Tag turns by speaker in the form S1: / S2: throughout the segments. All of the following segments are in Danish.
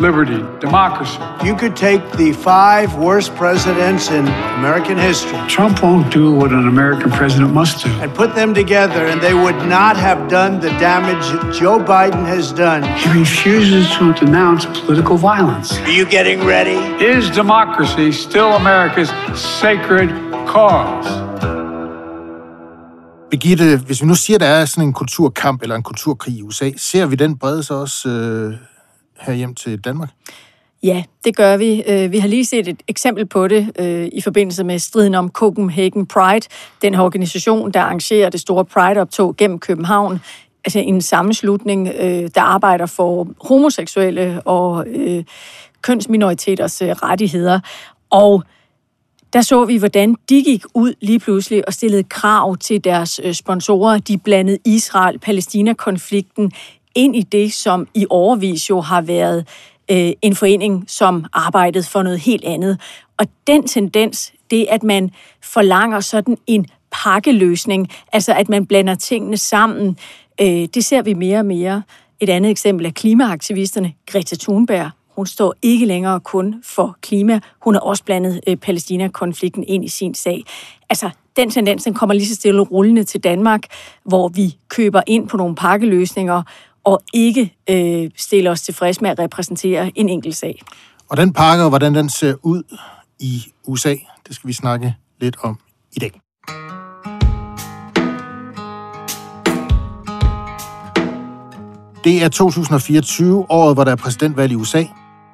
S1: liberty, democracy.
S2: You could take the five worst presidents in American history
S1: Trump won't do what an American president must do.
S2: and put them together, and they would not have done the damage Joe Biden has done.
S1: He refuses to denounce political violence.
S2: Are you getting ready?
S1: Is democracy still America's sacred cause?
S3: Birgitte, hvis vi nu siger, at der er sådan en kulturkamp eller en kulturkrig i USA, ser vi den brede sig også øh, her hjem til Danmark?
S4: Ja, det gør vi. Øh, vi har lige set et eksempel på det øh, i forbindelse med striden om Copenhagen Pride, den her organisation, der arrangerer det store Pride-optog gennem København. Altså en sammenslutning, øh, der arbejder for homoseksuelle og øh, kønsminoriteters øh, rettigheder. Og der så vi, hvordan de gik ud lige pludselig og stillede krav til deres øh, sponsorer. De blandede Israel-Palæstina-konflikten ind i det, som i overvis jo har været øh, en forening, som arbejdede for noget helt andet. Og den tendens, det at man forlanger sådan en pakkeløsning, altså at man blander tingene sammen, øh, det ser vi mere og mere. Et andet eksempel er klimaaktivisterne. Greta Thunberg, hun står ikke længere kun for klima. Hun har også blandet øh, Palæstina-konflikten ind i sin sag. Altså, den tendens den kommer lige så stille rullende til Danmark, hvor vi køber ind på nogle pakkeløsninger og ikke øh, stille os tilfreds med at repræsentere en enkelt sag.
S3: Og den pakke, og hvordan den ser ud i USA, det skal vi snakke lidt om i dag. Det er 2024, året, hvor der er præsidentvalg i USA.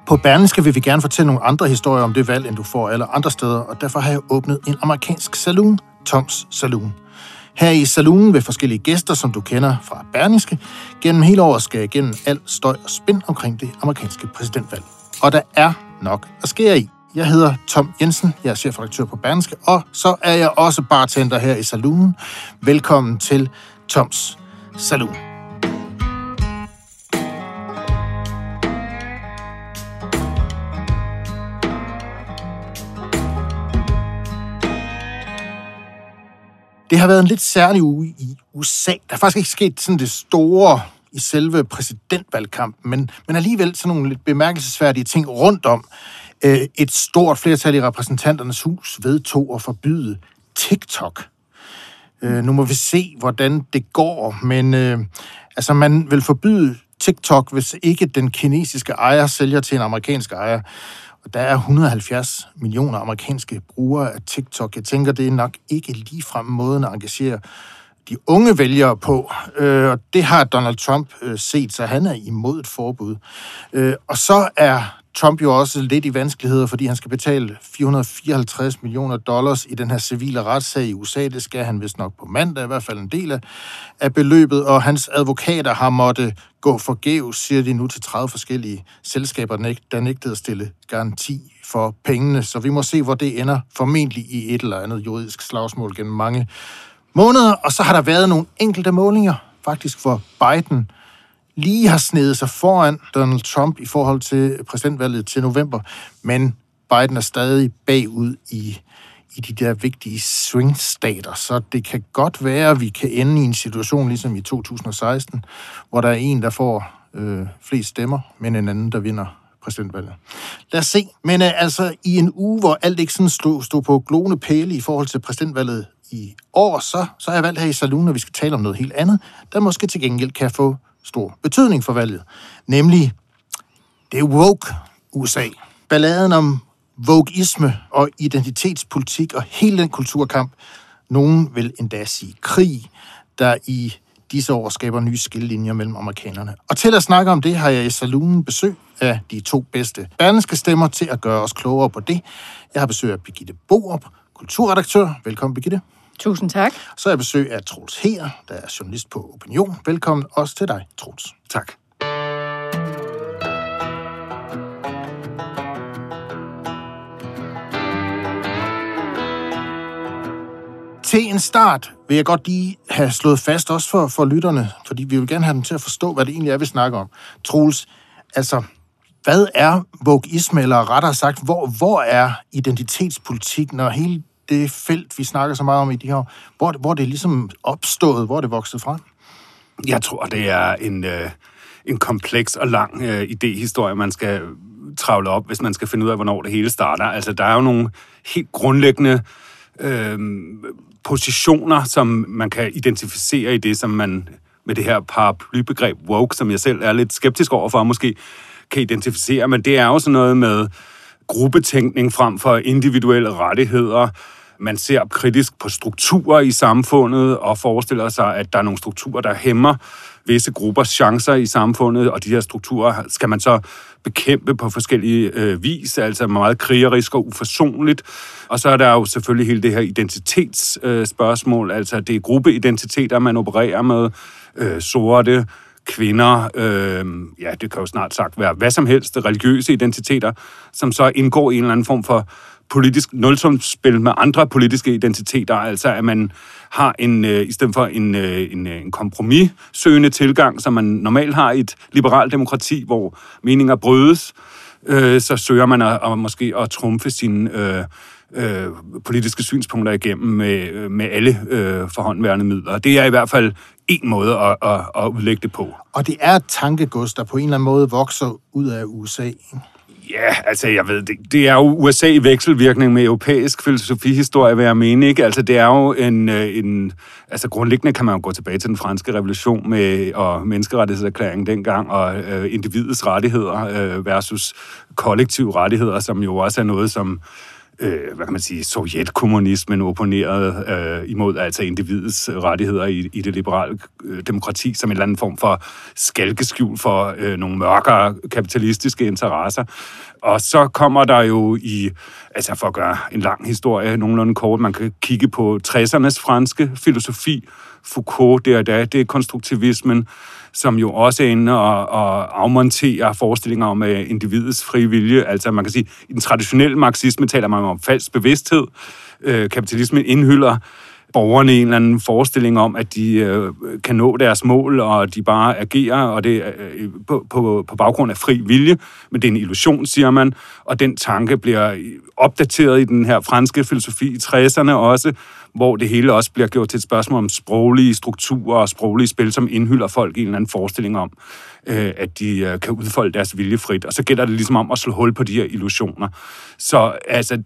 S3: På Berlingske vil vi gerne fortælle nogle andre historier om det valg, end du får alle andre steder, og derfor har jeg åbnet en amerikansk saloon, Toms Saloon. Her i saloonen vil forskellige gæster, som du kender fra Berniske, gennem hele året skal igennem al støj og spænd omkring det amerikanske præsidentvalg. Og der er nok at skære i. Jeg hedder Tom Jensen, jeg er chefredaktør på Berniske, og så er jeg også bartender her i saloonen. Velkommen til Toms Saloon. Det har været en lidt særlig uge i USA. Der er faktisk ikke sket sådan det store i selve præsidentvalgkampen, men, men alligevel sådan nogle lidt bemærkelsesværdige ting rundt om. Øh, et stort flertal i repræsentanternes hus vedtog at forbyde TikTok. Øh, nu må vi se, hvordan det går, men øh, altså man vil forbyde TikTok, hvis ikke den kinesiske ejer sælger til en amerikansk ejer. Og der er 170 millioner amerikanske brugere af TikTok. Jeg tænker, det er nok ikke ligefrem måden at engagere de unge vælgere på. Øh, og det har Donald Trump øh, set, så han er imod et forbud. Øh, og så er Trump jo også lidt i vanskeligheder, fordi han skal betale 454 millioner dollars i den her civile retssag i USA. Det skal han vist nok på mandag, i hvert fald en del af, af beløbet. Og hans advokater har måttet gå forgæves, siger de nu til 30 forskellige selskaber, der der nægtede at stille garanti for pengene. Så vi må se, hvor det ender formentlig i et eller andet juridisk slagsmål gennem mange måneder. Og så har der været nogle enkelte målinger, faktisk for Biden, lige har snedet sig foran Donald Trump i forhold til præsidentvalget til november, men Biden er stadig bagud i, i de der vigtige swing-stater, så det kan godt være, at vi kan ende i en situation ligesom i 2016, hvor der er en, der får øh, flest stemmer, men en anden, der vinder præsidentvalget. Lad os se. Men øh, altså, i en uge, hvor alt ikke sådan stod, stod på glående pæle i forhold til præsidentvalget i år, så, så har jeg valgt her i salonen, at vi skal tale om noget helt andet, der måske til gengæld kan få stor betydning for valget. Nemlig, det woke USA. Balladen om wokeisme og identitetspolitik og hele den kulturkamp. Nogen vil endda sige krig, der i disse år skaber nye skillelinjer mellem amerikanerne. Og til at snakke om det, har jeg i saloonen besøg af de to bedste danske stemmer til at gøre os klogere på det. Jeg har besøg af Birgitte Borup, kulturredaktør. Velkommen, Birgitte.
S4: Tusind tak.
S3: Så er jeg besøg af Troels Her, der er journalist på Opinion. Velkommen også til dig, Troels.
S5: Tak.
S3: Til en start vil jeg godt lige have slået fast også for, for lytterne, fordi vi vil gerne have dem til at forstå, hvad det egentlig er, vi snakker om. Troels, altså, hvad er wokeisme, eller rettere sagt, hvor, hvor er identitetspolitik, når hele det felt, vi snakker så meget om i de her hvor, hvor det er ligesom opstået, hvor det vokset frem?
S5: Jeg tror, det er en, øh, en kompleks og lang øh, idéhistorie, man skal travle op, hvis man skal finde ud af, hvornår det hele starter. Altså, der er jo nogle helt grundlæggende øh, positioner, som man kan identificere i det, som man med det her paraplybegreb woke, som jeg selv er lidt skeptisk overfor, måske kan identificere, men det er jo sådan noget med gruppetænkning frem for individuelle rettigheder. Man ser kritisk på strukturer i samfundet og forestiller sig, at der er nogle strukturer, der hæmmer visse gruppers chancer i samfundet, og de her strukturer skal man så bekæmpe på forskellige øh, vis, altså meget krigerisk og uforsonligt. Og så er der jo selvfølgelig hele det her identitetsspørgsmål, øh, altså det er gruppeidentiteter, man opererer med, øh, sorte, kvinder, øh, ja, det kan jo snart sagt være hvad som helst, religiøse identiteter, som så indgår i en eller anden form for politisk nulsumsspil med andre politiske identiteter, altså at man har en, øh, i stedet for en, øh, en, øh, en kompromissøgende tilgang, som man normalt har i et liberalt demokrati, hvor meninger brydes, øh, så søger man at, at måske at trumfe sin, øh, øh, politiske synspunkter igennem med, med alle øh, forhåndværende midler. Det er i hvert fald en måde at, at, at udlægge det på.
S3: Og det er et tankegods, der på en eller anden måde vokser ud af USA.
S5: Ja, altså jeg ved, det, det er jo USA i vekselvirkning med europæisk filosofihistorie, hvad jeg mener, ikke? Altså det er jo en, øh, en altså grundlæggende kan man jo gå tilbage til den franske revolution med, og menneskerettighedserklæringen dengang, og øh, individets rettigheder øh, versus kollektive rettigheder, som jo også er noget, som øh, hvad kan man sige, sovjetkommunismen opponerede øh, imod altså individets rettigheder i, i det liberale øh, demokrati som en eller anden form for skalkeskjul for øh, nogle mørkere kapitalistiske interesser. Og så kommer der jo i, altså for at gøre en lang historie nogenlunde kort, man kan kigge på 60'ernes franske filosofi, Foucault, der og der, det er konstruktivismen, som jo også er inde og, og afmonterer forestillinger om uh, individets frie vilje. Altså man kan sige, i den traditionelle marxisme taler man om falsk bevidsthed. Uh, kapitalismen indhylder borgerne en eller anden forestilling om, at de øh, kan nå deres mål, og de bare agerer, og det er øh, på, på, på baggrund af fri vilje, men det er en illusion, siger man, og den tanke bliver opdateret i den her franske filosofi i 60'erne også, hvor det hele også bliver gjort til et spørgsmål om sproglige strukturer og sproglige spil, som indhylder folk i en eller anden forestilling om, øh, at de øh, kan udfolde deres vilje frit. Og så gælder det ligesom om at slå hul på de her illusioner. Så altså,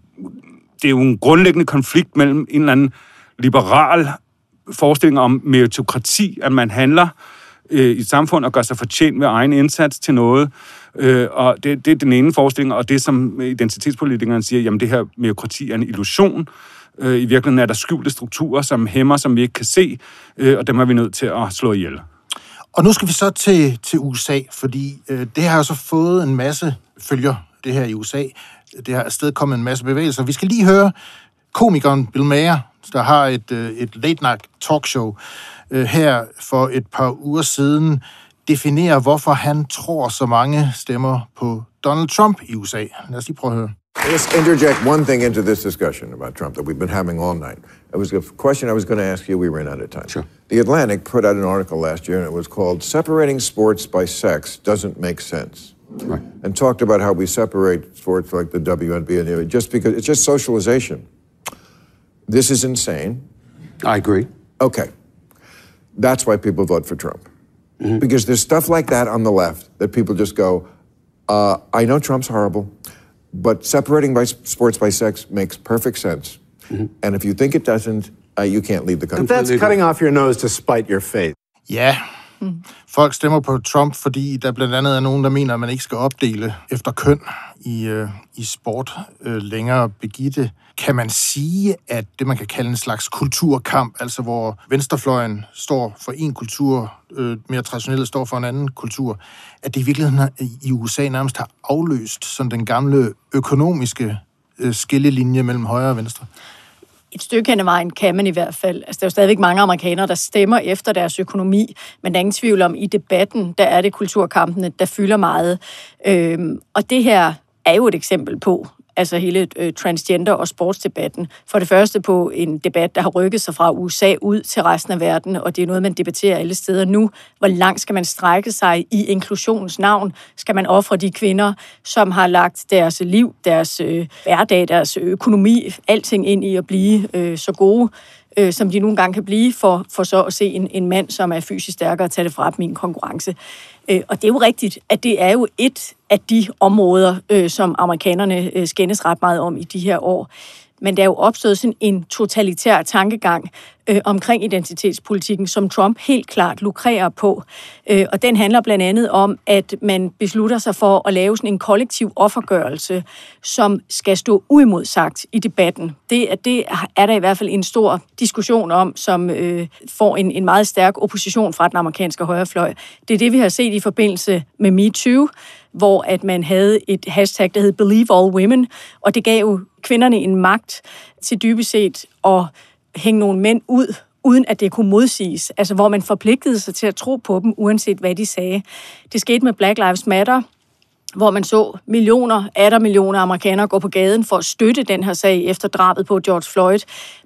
S5: det er jo en grundlæggende konflikt mellem en eller anden liberal forestilling om meritokrati, at man handler øh, i et samfund og gør sig fortjent ved egen indsats til noget. Øh, og det, det er den ene forestilling, og det som identitetspolitikerne siger, jamen det her meritokrati er en illusion. Øh, I virkeligheden er der skjulte strukturer, som hæmmer, som vi ikke kan se, øh, og dem er vi nødt til at slå ihjel.
S3: Og nu skal vi så til, til USA, fordi øh, det har jo så fået en masse følger, det her i USA. Det har afsted kommet en masse bevægelser. Vi skal lige høre komikeren Bill Maher, der har et, øh, et late night talkshow øh, her for et par uger siden, definere, hvorfor han tror så mange stemmer på Donald Trump i USA. Lad os lige prøve at høre.
S6: Let's interject one thing into this discussion about Trump that we've been having all night. It was a question I was going to ask you. We ran out of time.
S7: Sure.
S6: The Atlantic put out an article last year, and it was called Separating Sports by Sex Doesn't Make Sense.
S7: Right.
S6: And talked about how we separate sports like the WNBA and the just because it's just socialization. This is insane.
S7: I agree.
S6: Okay. That's why people vote for Trump. Because there's stuff like that on the left that people just go, uh, I know Trump's horrible, but separating by sports by sex makes perfect sense. And if you think it doesn't, uh, you can't lead the country.
S8: That's cutting off your nose to spite your face.
S3: Ja, folk stemmer på Trump, fordi der blandt andet er nogen, der mener, at man ikke skal opdele efter køn i, øh, i sport øh, længere. Begitte, kan man sige, at det, man kan kalde en slags kulturkamp, altså hvor venstrefløjen står for en kultur, øh, mere traditionelt står for en anden kultur, at det i virkeligheden har- i USA nærmest har afløst sådan den gamle økonomiske øh, skillelinje mellem højre og venstre?
S4: Et stykke hen ad vejen kan man i hvert fald. Altså, der er jo stadigvæk mange amerikanere, der stemmer efter deres økonomi, men der er ingen tvivl om, i debatten, der er det kulturkampene, der fylder meget. Øhm, og det her er jo et eksempel på, altså hele øh, transgender- og sportsdebatten. For det første på en debat, der har rykket sig fra USA ud til resten af verden, og det er noget, man debatterer alle steder nu. Hvor langt skal man strække sig i inklusionens navn? Skal man ofre de kvinder, som har lagt deres liv, deres øh, hverdag, deres økonomi, alting ind i at blive øh, så gode, øh, som de nogle gange kan blive, for, for så at se en, en mand, som er fysisk stærkere, og tage det fra min konkurrence. Øh, og det er jo rigtigt, at det er jo et af de områder, øh, som amerikanerne øh, skændes ret meget om i de her år men der er jo opstået sådan en totalitær tankegang øh, omkring identitetspolitikken, som Trump helt klart lukrerer på. Øh, og den handler blandt andet om, at man beslutter sig for at lave sådan en kollektiv offergørelse, som skal stå uimodsagt i debatten. Det, det er der i hvert fald en stor diskussion om, som øh, får en, en meget stærk opposition fra den amerikanske højrefløj. Det er det, vi har set i forbindelse med MeToo, hvor at man havde et hashtag, der hed Believe All Women, og det gav jo kvinderne en magt til dybest set at hænge nogle mænd ud, uden at det kunne modsiges. Altså hvor man forpligtede sig til at tro på dem, uanset hvad de sagde. Det skete med Black Lives Matter, hvor man så millioner, der millioner amerikanere gå på gaden for at støtte den her sag efter drabet på George Floyd.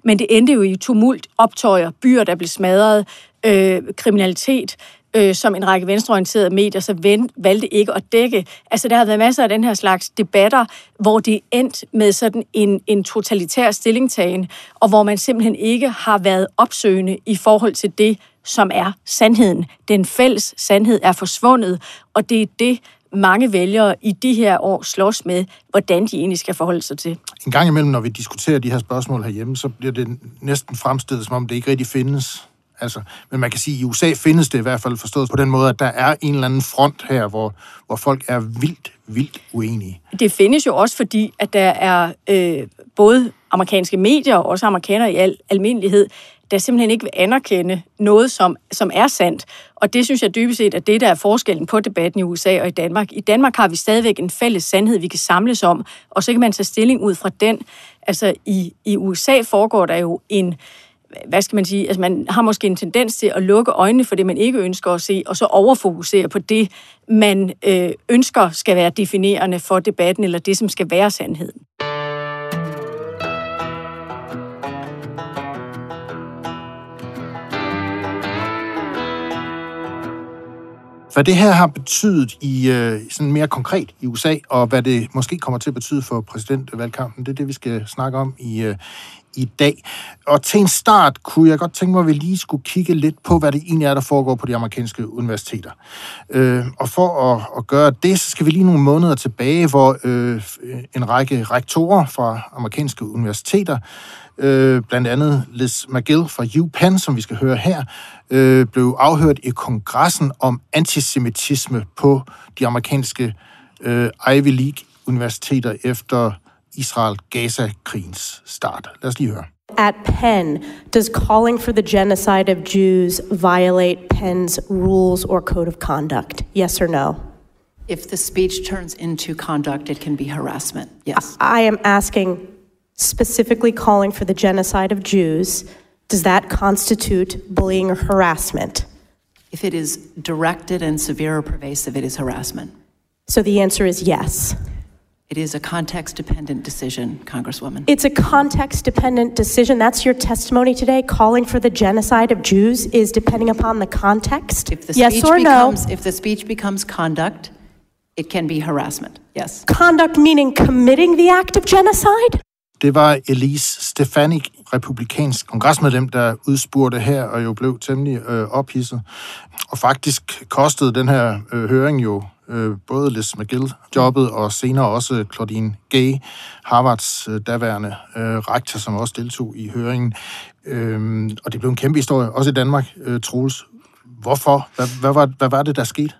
S4: Men det endte jo i tumult, optøjer, byer, der blev smadret, øh, kriminalitet, øh, som en række venstreorienterede medier så ven, valgte ikke at dække. Altså, der har været masser af den her slags debatter, hvor det endt med sådan en, en totalitær stillingtagen, og hvor man simpelthen ikke har været opsøgende i forhold til det, som er sandheden. Den fælles sandhed er forsvundet, og det er det, mange vælgere i de her år slås med, hvordan de egentlig skal forholde sig til.
S3: En gang imellem, når vi diskuterer de her spørgsmål herhjemme, så bliver det næsten fremstillet, som om det ikke rigtig findes. Altså, men man kan sige, at i USA findes det i hvert fald forstået på den måde, at der er en eller anden front her, hvor, hvor folk er vildt, vildt uenige.
S4: Det findes jo også fordi, at der er øh, både amerikanske medier og også amerikanere i al almindelighed, der simpelthen ikke vil anerkende noget, som, som er sandt. Og det synes jeg dybest set er det, der er forskellen på debatten i USA og i Danmark. I Danmark har vi stadigvæk en fælles sandhed, vi kan samles om, og så kan man tage stilling ud fra den. Altså i, i USA foregår der jo en hvad skal man sige, altså man har måske en tendens til at lukke øjnene for det, man ikke ønsker at se, og så overfokusere på det, man øh, ønsker skal være definerende for debatten, eller det, som skal være sandheden.
S3: Hvad det her har betydet i øh, sådan mere konkret i USA, og hvad det måske kommer til at betyde for præsidentvalgkampen, det er det, vi skal snakke om i, øh, i dag. Og til en start kunne jeg godt tænke mig, at vi lige skulle kigge lidt på, hvad det egentlig er, der foregår på de amerikanske universiteter. Øh, og for at, at gøre det, så skal vi lige nogle måneder tilbage, hvor øh, en række rektorer fra amerikanske universiteter, øh, blandt andet Liz McGill fra UPenn, som vi skal høre her, øh, blev afhørt i kongressen om antisemitisme på de amerikanske øh, Ivy League universiteter efter Israel-Gaza-krigens start. Lad os lige høre.
S7: At Penn, does calling for the genocide of Jews violate Penn's rules or code of conduct? Yes or no?
S9: If the speech turns into conduct, it can be harassment. Yes.
S7: I am asking specifically calling for the genocide of Jews. Does that constitute bullying or harassment?
S9: If it is directed and severe or pervasive, it is harassment.
S7: So the answer is yes.
S9: It is a context dependent decision, Congresswoman.
S7: It's a context dependent decision. That's your testimony today. Calling for the genocide of Jews is depending upon the context.
S9: If the
S7: yes
S9: speech
S7: or
S9: becomes,
S7: no?
S9: If the speech becomes conduct, it can be harassment. Yes.
S7: Conduct meaning committing the act of genocide?
S3: Det var Elise Stefanik, republikansk kongresmedlem, der udspurgte her, og jo blev temmelig øh, ophidset. Og faktisk kostede den her øh, høring jo øh, både Liz McGill jobbet, og senere også Claudine Gay, Harvards øh, daværende øh, rektor, som også deltog i høringen. Øh, og det blev en kæmpe historie, også i Danmark, øh, Troels. Hvorfor? Hvad, hvad, var, hvad var det, der skete?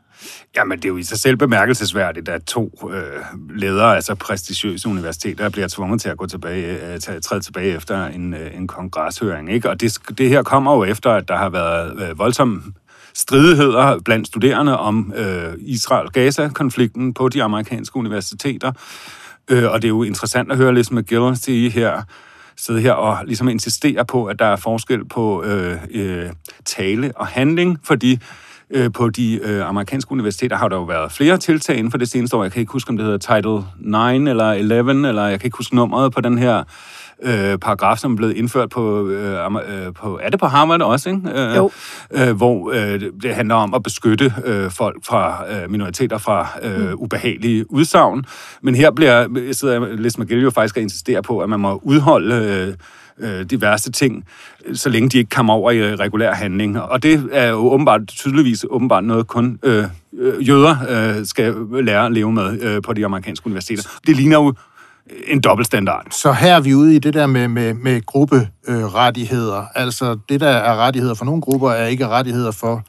S5: Jamen, det er jo i sig selv bemærkelsesværdigt, at to øh, ledere, altså prestigiøse universiteter, bliver tvunget til at gå tilbage, øh, træde tilbage efter en, øh, en kongreshøring. Ikke? Og det, det her kommer jo efter, at der har været øh, voldsom stridigheder blandt studerende om øh, Israel-Gaza-konflikten på de amerikanske universiteter. Øh, og det er jo interessant at høre Liz McGill sige her, sidde her og ligesom insistere på, at der er forskel på øh, øh, tale og handling, fordi øh, på de øh, amerikanske universiteter har der jo været flere tiltag inden for det seneste år. Jeg kan ikke huske, om det hedder Title 9 eller 11, eller jeg kan ikke huske nummeret på den her øh, paragraf, som er blevet indført på, øh, øh, på er det på Harvard også, ikke? Øh,
S4: Jo.
S5: Øh, hvor øh, det handler om at beskytte øh, folk fra øh, minoriteter fra øh, ubehagelige udsagn. Men her bliver sidder Liz McGill jo faktisk og insisterer på, at man må udholde øh, øh, de værste ting, så længe de ikke kommer over i øh, regulær handling. Og det er jo åbenbart, tydeligvis åbenbart noget, kun øh, øh, jøder øh, skal lære at leve med øh, på de amerikanske universiteter. Det ligner jo en dobbeltstandard.
S3: Så her er vi ude i det der med, med, med grupperettigheder. Altså, det der er rettigheder for nogle grupper, er ikke rettigheder for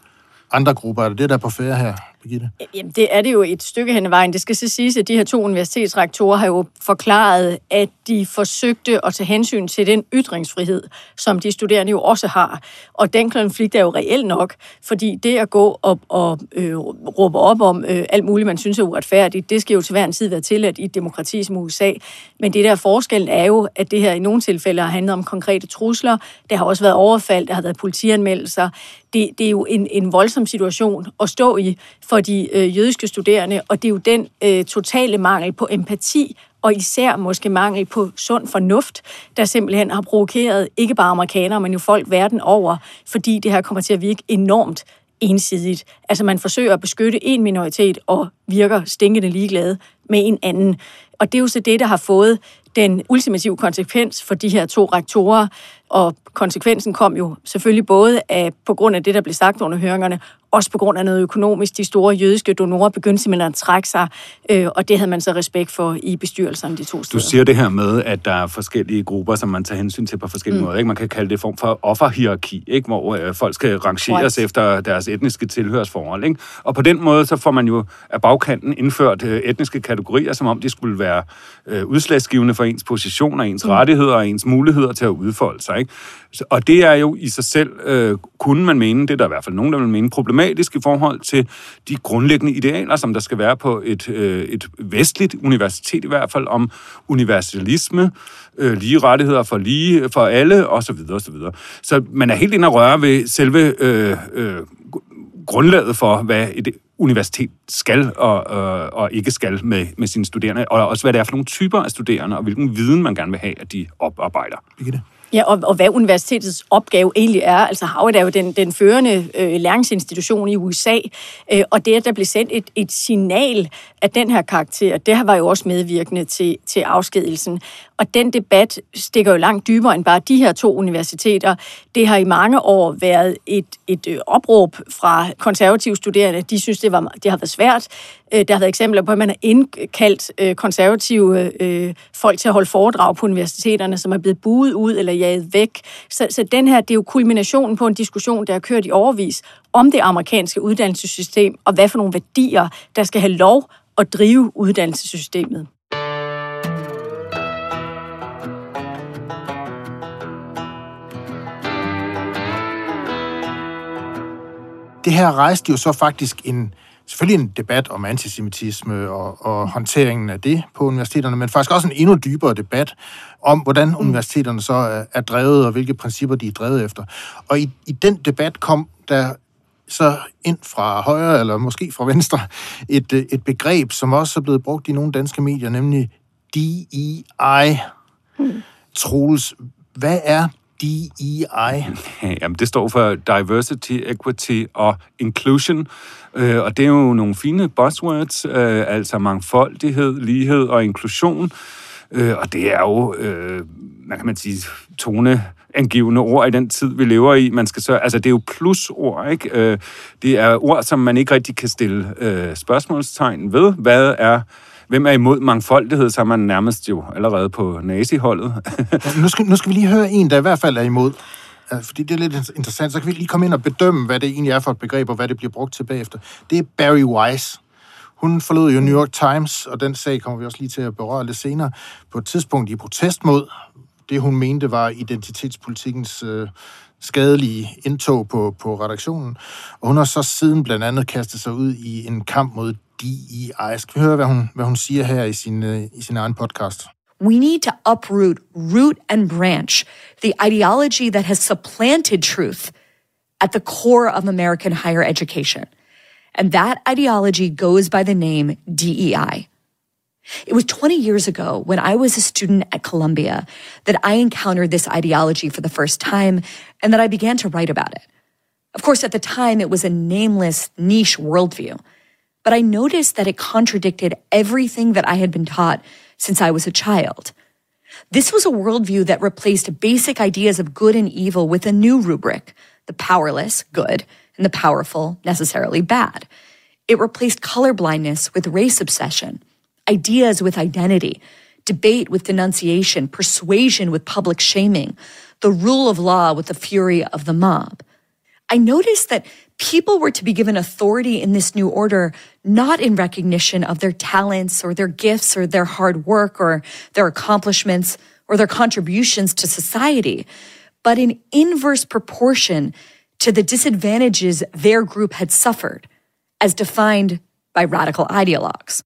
S3: andre grupper. Er det det, der er på færre her, Birgitte?
S4: Øh, jamen, det er det jo et stykke hen ad vejen. Det skal så siges, at de her to universitetsrektorer har jo forklaret, at de forsøgte at tage hensyn til den ytringsfrihed, som de studerende jo også har. Og den konflikt er jo reelt nok, fordi det at gå og, og øh, råbe op om øh, alt muligt, man synes er uretfærdigt, det skal jo til hver en tid være tilladt i et demokrati som USA. Men det der forskel er jo, at det her i nogle tilfælde har handlet om konkrete trusler. Der har også været overfald, der har været politianmeldelser. Det, det er jo en, en voldsom situation at stå i for de øh, jødiske studerende, og det er jo den øh, totale mangel på empati og især måske mangel på sund fornuft, der simpelthen har provokeret ikke bare amerikanere, men jo folk verden over, fordi det her kommer til at virke enormt ensidigt. Altså man forsøger at beskytte en minoritet og virker stinkende ligeglade med en anden. Og det er jo så det, der har fået den ultimative konsekvens for de her to rektorer, og konsekvensen kom jo selvfølgelig både af, på grund af det, der blev sagt under høringerne, også på grund af noget økonomisk. De store jødiske donorer begyndte simpelthen at trække sig, øh, og det havde man så respekt for i bestyrelserne de to
S5: Du
S4: steder.
S5: siger det her med, at der er forskellige grupper, som man tager hensyn til på forskellige mm. måder. Ikke? Man kan kalde det form for offerhierarki, ikke? hvor øh, folk skal rangeres
S4: Right.
S5: efter deres etniske tilhørsforhold. Ikke? Og på den måde, så får man jo af bagkanten indført øh, etniske kategorier, som om de skulle være øh, udslagsgivende for ens position og ens mm. rettigheder og ens muligheder til at udfolde sig. Ikke? Så- Og det er jo i sig selv, øh, kunne man mene, det er der i hvert fald nogen, der vil mene, problematisk i forhold til de grundlæggende idealer, som der skal være på et, øh, et vestligt universitet i hvert fald, om universalisme, øh, lige rettigheder for lige for alle, osv. osv. Så man er helt inde at røre ved selve øh, øh, grundlaget for, hvad et universitet skal og, og, og ikke skal med, med sine studerende, og også hvad det er for nogle typer af studerende, og hvilken viden man gerne vil have, at de oparbejder.
S3: Birgitte?
S4: Ja, og, og hvad universitetets opgave egentlig er. Altså Harvard er jo den, den førende øh, læringsinstitution i USA, øh, og det, at der blev sendt et, et signal af den her karakter, det har var jo også medvirkende til, til afskedelsen. Og den debat stikker jo langt dybere end bare de her to universiteter. Det har i mange år været et, et øh, opråb fra konservative studerende. De synes, det, var, det har været svært. Øh, der har været eksempler på, at man har indkaldt øh, konservative folk til at holde foredrag på universiteterne, som er blevet buet ud eller jaget væk. Så, så den her, det er jo kulminationen på en diskussion, der har kørt i overvis om det amerikanske uddannelsessystem, og hvad for nogle værdier, der skal have lov at drive uddannelsessystemet.
S3: Det her rejste jo så faktisk en, selvfølgelig en debat om antisemitisme og, og håndteringen af det på universiteterne, men faktisk også en endnu dybere debat om, hvordan universiteterne så er, er drevet, og hvilke principper de er drevet efter. Og i, i den debat kom der så ind fra højre, eller måske fra venstre, et, øh, et begreb, som også er blevet brugt i nogle danske medier, nemlig DEI. Troels, hvad er DEI?
S5: Jamen, det står for Diversity, Equity og Inclusion, øh, og det er jo nogle fine buzzwords, øh, altså mangfoldighed, lighed og inklusion, øh, og det er jo, øh, hvad kan man sige, toneangivende ord i den tid, vi lever i. Man skal så, altså, det er jo plusord, ikke? Øh, det er ord, som man ikke rigtig kan stille øh, spørgsmålstegn ved. Hvad er Hvem er imod mangfoldighed, så er man nærmest jo allerede på naziholdet.
S3: Ja, nu, skal, nu skal vi lige høre en, der i hvert fald er imod. Øh, fordi det er lidt interessant. Så kan vi lige komme ind og bedømme, hvad det egentlig er for et begreb, og hvad det bliver brugt til bagefter. Det er Barry Weiss. Hun forlod jo New York Times, og den sag kommer vi også lige til at berøre lidt senere, på et tidspunkt i protest mod det, hun mente var identitetspolitikkens øh, skadelige indtog på, på redaktionen. Og hun har så siden blandt andet kastet sig ud i en kamp mod DEI. Skal vi høre, hvad hun, hvad hun siger her i sin, øh, i sin egen podcast?
S10: We need to uproot, root and branch the ideology that has supplanted truth at the core of American higher education. And that ideology goes by the name DEI. It was 20 years ago when I was a student at Columbia that I encountered this ideology for the first time and that I began to write about it. Of course, at the time, it was a nameless, niche worldview, but I noticed that it contradicted everything that I had been taught since I was a child. This was a worldview that replaced basic ideas of good and evil with a new rubric the powerless, good, and the powerful, necessarily bad. It replaced colorblindness with race obsession, ideas with identity, debate with denunciation, persuasion with public shaming, the rule of law with the fury of the mob. I noticed that people were to be given authority in this new order, not in recognition of their talents or their gifts or their hard work or their accomplishments or their contributions to society, but in inverse proportion to the disadvantages their group had suffered, as defined by radical ideologues.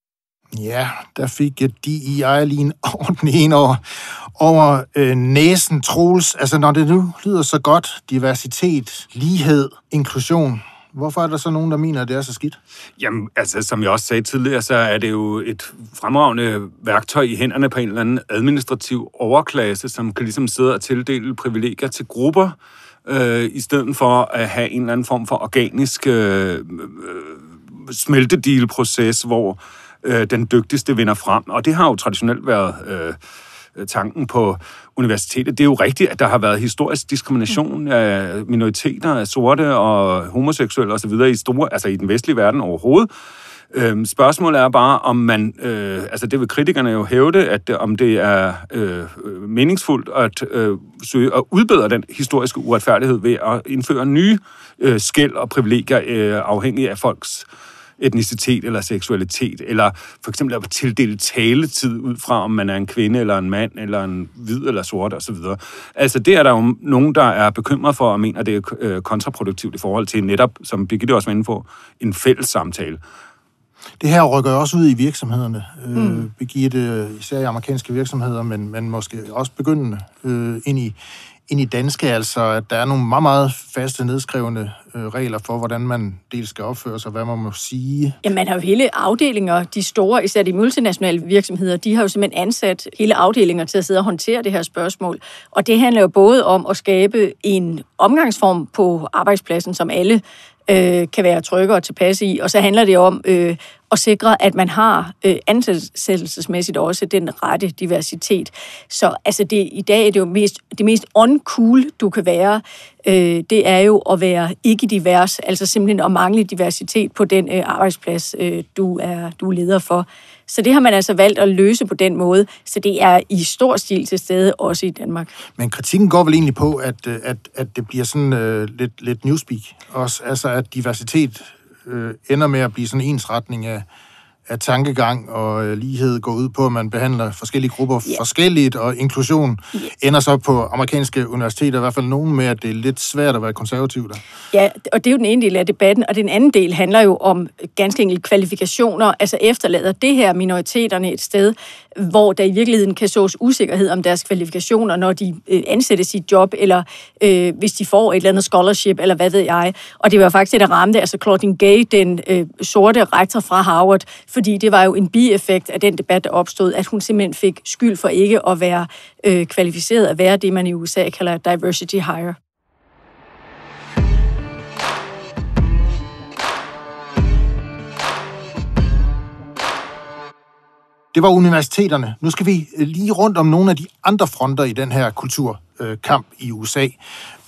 S3: Ja, der fik DEI lige en ordentlig en over, over øh, næsen, Troels. Altså, når det nu lyder så godt, diversitet, lighed, inklusion, hvorfor er der så nogen, der mener, at det er så skidt?
S5: Jamen, altså, som jeg også sagde tidligere, så er det jo et fremragende værktøj i hænderne på en eller anden administrativ overklasse, som kan ligesom sidde og tildele privilegier til grupper, øh, i stedet for at have en eller anden form for organisk øh, øh smeltedeal-proces, hvor øh, den dygtigste vinder frem. Og det har jo traditionelt været øh, tanken på universitetet. Det er jo rigtigt, at der har været historisk diskrimination af minoriteter, af sorte og homoseksuelle osv. i store, altså i den vestlige verden overhovedet. Øhm, spørgsmålet er bare, om man, øh, altså det vil kritikerne jo hævde, at om det er øh, meningsfuldt at øh, søge at udbedre den historiske uretfærdighed ved at indføre nye øh, skæld og privilegier øh, afhængig af folks etnicitet eller seksualitet, eller for eksempel at tildele taletid ud fra, om man er en kvinde eller en mand, eller en hvid eller sort osv. Altså det er der jo nogen, der er bekymret for og mener, at det er øh, kontraproduktivt i forhold til netop, som Birgitte også var inde på, en fælles samtale.
S3: Det her rykker også ud i virksomhederne, øh, mm. øh, Birgitte, især i amerikanske virksomheder, men, men måske også begyndende øh, ind i, end i danske, altså at der er nogle meget, meget faste nedskrevne øh, regler for, hvordan man dels skal opføre sig, hvad man må sige.
S4: Ja, man har jo hele afdelinger, de store, især de multinationale virksomheder, de har jo simpelthen ansat hele afdelinger til at sidde og håndtere det her spørgsmål. Og det handler jo både om at skabe en omgangsform på arbejdspladsen, som alle øh, kan være trygge og tilpasse i. Og så handler det om øh, at sikre, at man har øh, ansættelsesmæssigt også den rette diversitet. Så altså det, i dag er det jo mest, det mest uncool, du kan være, øh, det er jo at være ikke divers, altså simpelthen at mangle diversitet på den øh, arbejdsplads, øh, du, er, du er leder for. Så det har man altså valgt at løse på den måde, så det er i stor stil til stede også i Danmark.
S3: Men kritikken går vel egentlig på, at, øh, at, at det bliver sådan øh, lidt, lidt newspeak også, altså at diversitet øh, ender med at blive sådan en ensretning af, at tankegang og øh, lighed går ud på, at man behandler forskellige grupper yeah. forskelligt, og inklusion yeah. ender så på amerikanske universiteter, i hvert fald nogen med, at det er lidt svært at være konservativ der.
S4: Ja, og det er jo den ene del af debatten, og den anden del handler jo om ganske enkelt kvalifikationer, altså efterlader det her minoriteterne et sted, hvor der i virkeligheden kan sås usikkerhed om deres kvalifikationer, når de øh, ansætter sit job, eller øh, hvis de får et eller andet scholarship, eller hvad ved jeg. Og det var faktisk det, der ramte, altså Claudine Gay, den øh, sorte rektor fra Harvard, fordi det var jo en bieffekt af den debat, der opstod, at hun simpelthen fik skyld for ikke at være øh, kvalificeret at være det, man i USA kalder diversity hire.
S3: Det var universiteterne. Nu skal vi øh, lige rundt om nogle af de andre fronter i den her kulturkamp øh, i USA,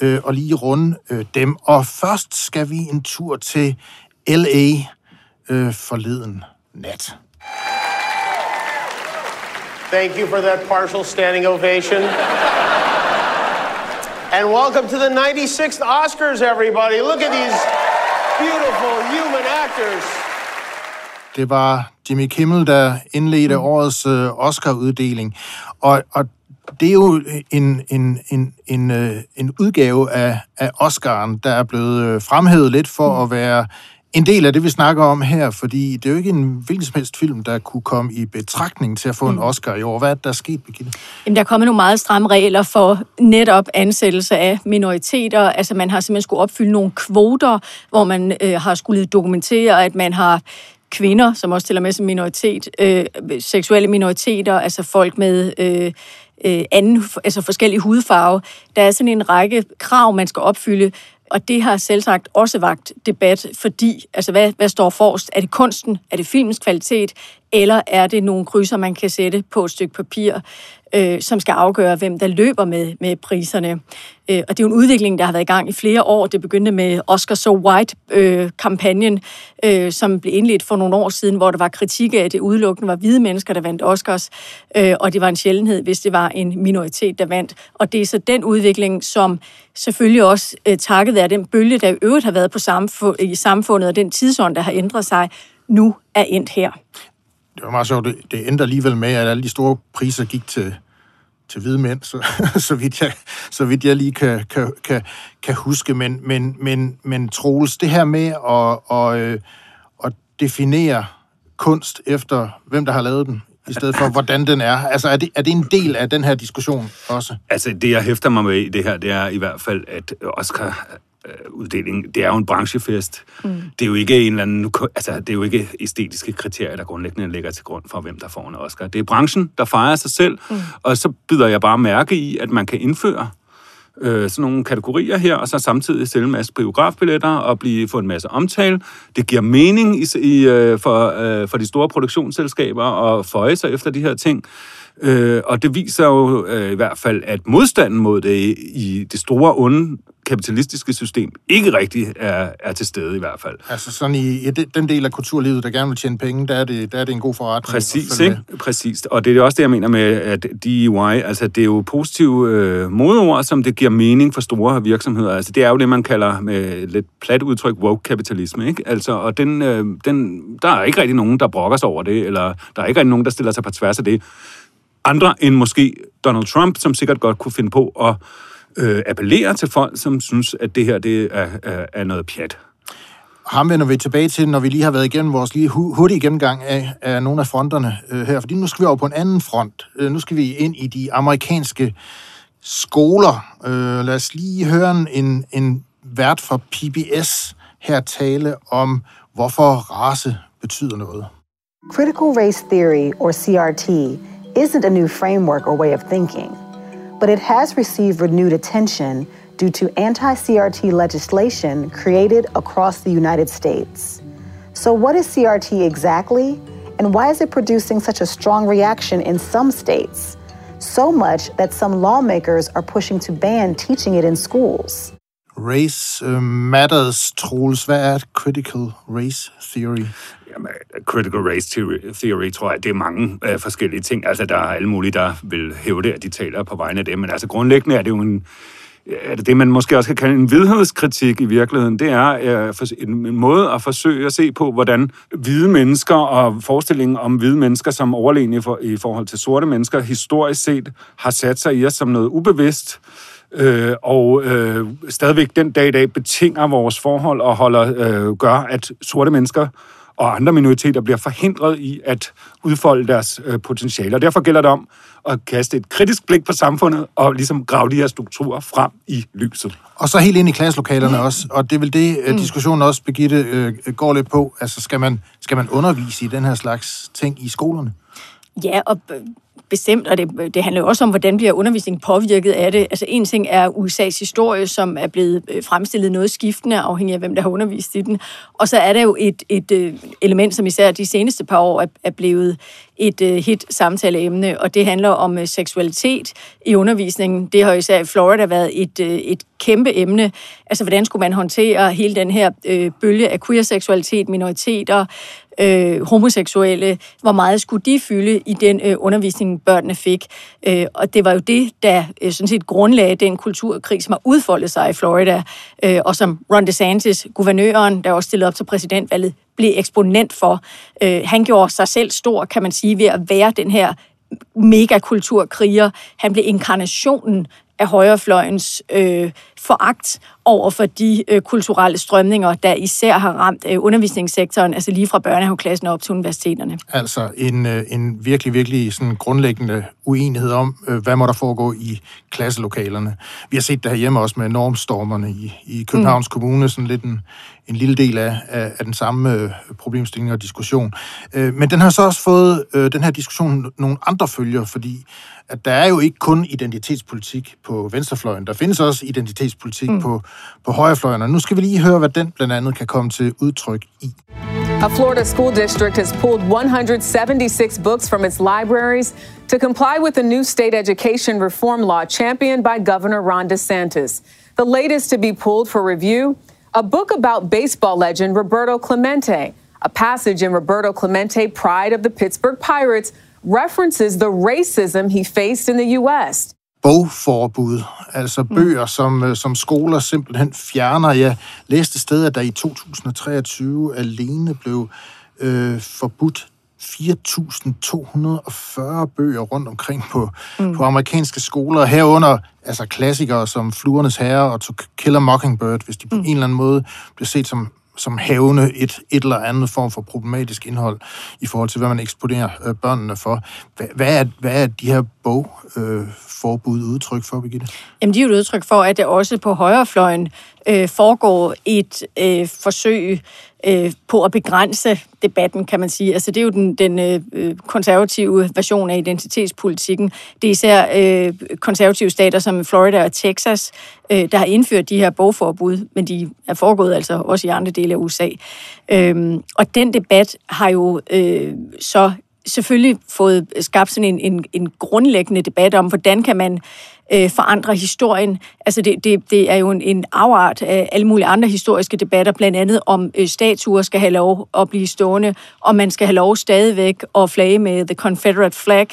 S3: øh, og lige runde øh, dem. Og først skal vi en tur til L.A. Øh, forleden nat.
S11: Thank you for that partial standing ovation. and welcome to the 96th Oscars, everybody. Look at these beautiful human actors.
S3: Det var Jimmy Kimmel, der indledte mm. årets øh, Oscar-uddeling. Og, og det er jo en, en, en, en, øh, en udgave af, af Oscaren, der er blevet øh, fremhævet lidt for mm. at være en del af det, vi snakker om her, fordi det er jo ikke en hvilken som helst film, der kunne komme i betragtning til at få mm. en Oscar i år. Hvad er det, der er sket, Birgitte?
S4: Jamen, der er kommet nogle meget stramme regler for netop ansættelse af minoriteter. Altså, man har simpelthen skulle opfylde nogle kvoter, hvor man øh, har skulle dokumentere, at man har kvinder, som også tæller med som minoritet, øh, seksuelle minoriteter, altså folk med øh, øh, anden, altså forskellige hudfarve. Der er sådan en række krav, man skal opfylde, og det har selvsagt også vagt debat, fordi, altså hvad, hvad står forrest? Er det kunsten? Er det filmens kvalitet? Eller er det nogle krydser, man kan sætte på et stykke papir, øh, som skal afgøre, hvem der løber med, med priserne? Øh, og det er jo en udvikling, der har været i gang i flere år. Det begyndte med Oscar So White-kampagnen, øh, øh, som blev indledt for nogle år siden, hvor der var kritik af, at det udelukkende var hvide mennesker, der vandt Oscars, øh, og det var en sjældenhed, hvis det var en minoritet, der vandt. Og det er så den udvikling, som selvfølgelig også øh, takket af den bølge, der i øvrigt har været på samf- i samfundet, og den tidsånd, der har ændret sig, nu er endt her.
S3: Det var meget sjovt. Det, det endte alligevel med, at alle de store priser gik til, til hvide mænd, så, så, vidt jeg, så vidt jeg lige kan, kan, kan, kan huske. Men, men, men, men Troels, det her med at, og, øh, at definere kunst efter, hvem der har lavet den, i stedet for, hvordan den er. Altså, er det, er det en del af den her diskussion også?
S5: Altså, det jeg hæfter mig med i det her, det er i hvert fald, at Oscar uddeling, det er jo en branchefest. Mm. Det er jo ikke en eller anden, altså, det er jo ikke æstetiske kriterier, der grundlæggende ligger til grund for, hvem der får en Oscar. Det er branchen, der fejrer sig selv, mm. og så byder jeg bare mærke i, at man kan indføre øh, sådan nogle kategorier her, og så samtidig sælge en masse biografbilletter og blive, få en masse omtale. Det giver mening i, i, øh, for, øh, for de store produktionsselskaber at føje sig efter de her ting. Øh, og det viser jo øh, i hvert fald, at modstanden mod det i det store, onde kapitalistiske system ikke rigtig er, er til stede i hvert fald.
S3: Altså sådan i, i den del af kulturlivet, der gerne vil tjene penge, der er det, der er det en god forretning.
S5: Præcis, ikke? Præcis. Og det er også det, jeg mener med, at DEY, altså det er jo positive øh, modord, som det giver mening for store virksomheder. Altså det er jo det, man kalder med lidt plat udtryk woke-kapitalisme, ikke? Altså, og den, øh, den, der er ikke rigtig nogen, der brokker sig over det, eller der er ikke rigtig nogen, der stiller sig på tværs af det. Andre end måske Donald Trump, som sikkert godt kunne finde på at øh, appellere til folk, som synes, at det her det er, er, er noget pjat.
S3: Ham vender vi tilbage til, når vi lige har været igennem vores lige hurtige gennemgang af, af nogle af fronterne øh, her. Fordi nu skal vi over på en anden front. Øh, nu skal vi ind i de amerikanske skoler. Øh, lad os lige høre en, en vært fra PBS her tale om, hvorfor race betyder noget.
S12: Critical race theory, or CRT, isn't a new framework or way of thinking. But it has received renewed attention due to anti CRT legislation created across the United States. So, what is CRT exactly, and why is it producing such a strong reaction in some states? So much that some lawmakers are pushing to ban teaching it in schools.
S3: Race øh, Matters, Troels. Hvad er critical race theory?
S5: Jamen, critical race theory, tror jeg, det er mange øh, forskellige ting. Altså, der er alle mulige, der vil hæve det, at de taler på vegne af det. Men altså, grundlæggende er det jo en, er det det, man måske også kan kalde en vidhedskritik i virkeligheden, det er øh, en måde at forsøge at se på, hvordan hvide mennesker og forestillingen om hvide mennesker som overlegne i forhold til sorte mennesker historisk set har sat sig i os som noget ubevidst, øh, og øh, stadigvæk den dag i dag betinger vores forhold og holder, øh, gør, at sorte mennesker og andre minoriteter bliver forhindret i at udfolde deres øh, potentiale. Og derfor gælder det om at kaste et kritisk blik på samfundet og ligesom grave de her strukturer frem i lyset.
S3: Og så helt ind i klasselokalerne mm. også, og det er vel det, øh, mm. diskussionen også, Birgitte, øh, går lidt på. Altså, skal man, skal man undervise i den her slags ting i skolerne?
S4: Ja, og Bestemt, og det, det handler jo også om, hvordan bliver undervisningen påvirket af det. Altså en ting er USA's historie, som er blevet øh, fremstillet noget skiftende, afhængig af hvem der har undervist i den. Og så er der jo et, et øh, element, som især de seneste par år er blevet et øh, hit samtaleemne, og det handler om seksualitet i undervisningen. Det har især i Florida været et, et kæmpe emne. Altså, hvordan skulle man håndtere hele den her øh, bølge af queer-seksualitet, minoriteter, øh, homoseksuelle? Hvor meget skulle de fylde i den øh, undervisning, børnene fik? Øh, og det var jo det, der øh, sådan set grundlagde den kulturkrig, som har udfoldet sig i Florida, øh, og som Ron DeSantis, guvernøren, der også stillede op til præsidentvalget, blev eksponent for. Øh, han gjorde sig selv stor, kan man sige, ved at være den her megakulturkriger. Han blev inkarnationen af højrefløjens øh, foragt over for de øh, kulturelle strømninger, der især har ramt øh, undervisningssektoren, altså lige fra børnehaveklassen op til universiteterne.
S3: Altså en, øh, en virkelig, virkelig sådan grundlæggende uenighed om, øh, hvad må der foregå i klasselokalerne. Vi har set det her hjemme også med normstormerne i, i Københavns mm. Kommune, sådan lidt en, en lille del af, af, af den samme øh, problemstilling og diskussion. Øh, men den har så også fået, øh, den her diskussion, nogle andre følger, fordi at der er jo ikke kun identitetspolitik på venstrefløjen, der findes også identitetspolitik mm. på, på højrefløjen, og nu skal vi lige høre, hvad den blandt andet kan komme til udtryk i.
S13: A Florida school district has pulled 176 books from its libraries to comply with the new state education reform law championed by Governor Ron DeSantis. The latest to be pulled for review a book about baseball legend Roberto Clemente. A passage in Roberto Clemente, Pride of the Pittsburgh Pirates, references the racism he faced in the U.S.
S3: bogforbud, altså bøger, som, øh, som skoler simpelthen fjerner. Jeg læste sted, at der i 2023 alene blev øh, forbudt 4.240 bøger rundt omkring på, mm. på amerikanske skoler, herunder altså klassikere som Fluernes Herre og To Kill a Mockingbird, hvis de på mm. en eller anden måde bliver set som som hævne et, et eller andet form for problematisk indhold i forhold til, hvad man eksponerer øh, børnene for. Hvad, hvad, er, hvad er de her bogforbud øh, udtryk for, Birgitte?
S4: Jamen, de er jo et udtryk for, at det også på højrefløjen øh, foregår et øh, forsøg øh, på at begrænse debatten, kan man sige. Altså, det er jo den, den øh, øh, konservative version af identitetspolitikken. Det er især øh, konservative stater som Florida og Texas, øh, der har indført de her bogforbud, men de er foregået altså også i andre dele af USA. Øh, og den debat har jo øh, så selvfølgelig fået skabt sådan en, en, en grundlæggende debat om, hvordan kan man øh, forandre historien. Altså det, det, det er jo en, en afart af alle mulige andre historiske debatter, blandt andet om øh, statuer skal have lov at blive stående, og man skal have lov stadigvæk at flage med The Confederate Flag.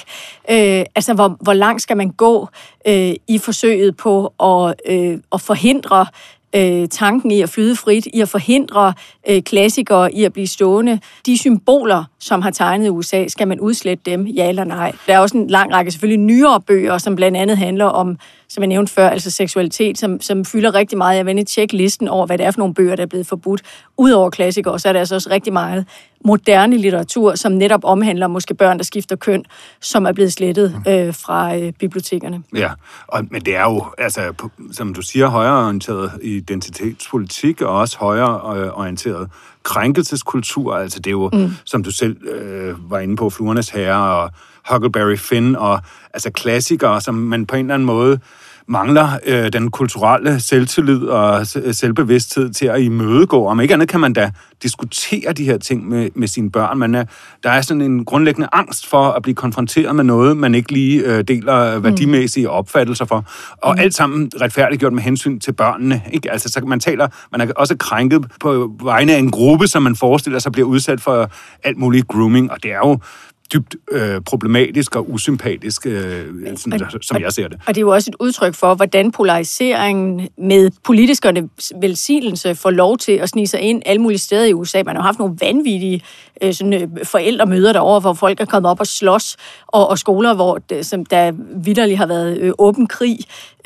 S4: Øh, altså hvor, hvor langt skal man gå øh, i forsøget på at, øh, at forhindre øh, tanken i at flyde frit, i at forhindre øh, klassikere i at blive stående. De symboler, som har tegnet USA, skal man udslette dem, ja eller nej. Der er også en lang række selvfølgelig nyere bøger, som blandt andet handler om som jeg nævnte før, altså seksualitet, som, som fylder rigtig meget. Jeg vil tjekke listen over, hvad det er for nogle bøger, der er blevet forbudt. Udover klassikere, så er der altså også rigtig meget moderne litteratur, som netop omhandler måske børn, der skifter køn, som er blevet slettet mm. øh, fra øh, bibliotekerne.
S5: Ja, og, men det er jo, altså, som du siger, højreorienteret identitetspolitik, og også højreorienteret krænkelseskultur. Altså det er jo, mm. som du selv øh, var inde på, Fluernes Herre og Huckleberry Finn, og altså klassikere, som man på en eller anden måde mangler øh, den kulturelle selvtillid og selvbevidsthed til at imødegå. Om ikke andet kan man da diskutere de her ting med, med sine børn. Men øh, der er sådan en grundlæggende angst for at blive konfronteret med noget, man ikke lige øh, deler værdimæssige opfattelser for. Og mm. alt sammen retfærdiggjort med hensyn til børnene. Ikke? Altså, så man taler, man er også krænket på vegne af en gruppe, som man forestiller sig bliver udsat for alt muligt grooming. Og det er jo dybt øh, problematisk og usympatisk, øh, sådan, og, som jeg ser det.
S4: Og det er jo også et udtryk for, hvordan polariseringen med politikernes velsignelse får lov til at snige sig ind alle mulige steder i USA. Man har haft nogle vanvittige øh, sådan, øh, forældremøder derovre, hvor folk er kommet op og slås, og, og skoler, hvor det, som der vidderligt har været øh, åben krig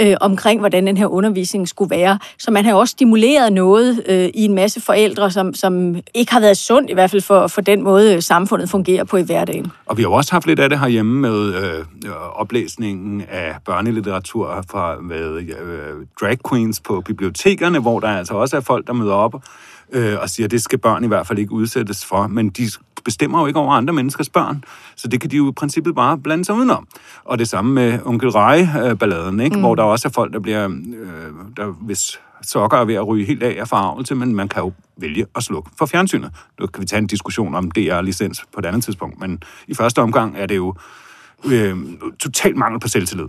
S4: øh, omkring, hvordan den her undervisning skulle være. Så man har også stimuleret noget øh, i en masse forældre, som, som ikke har været sundt, i hvert fald for, for den måde, øh, samfundet fungerer på i hverdagen.
S5: Og vi har også haft lidt af det herhjemme med øh, oplæsningen af børnelitteratur fra med øh, drag queens på bibliotekerne, hvor der altså også er folk, der møder op øh, og siger, at det skal børn i hvert fald ikke udsættes for, men de bestemmer jo ikke over andre menneskers børn, så det kan de jo i princippet bare blande sig udenom. Og det samme med Onkel Rej-balladen, ikke? Mm. hvor der også er folk, der bliver, øh, der hvis sokker er ved at ryge helt af af forarvelse, men man kan jo vælge at slukke for fjernsynet. Nu kan vi tage en diskussion om DR-licens på et andet tidspunkt, men i første omgang er det jo øh, total mangel på selvtillid.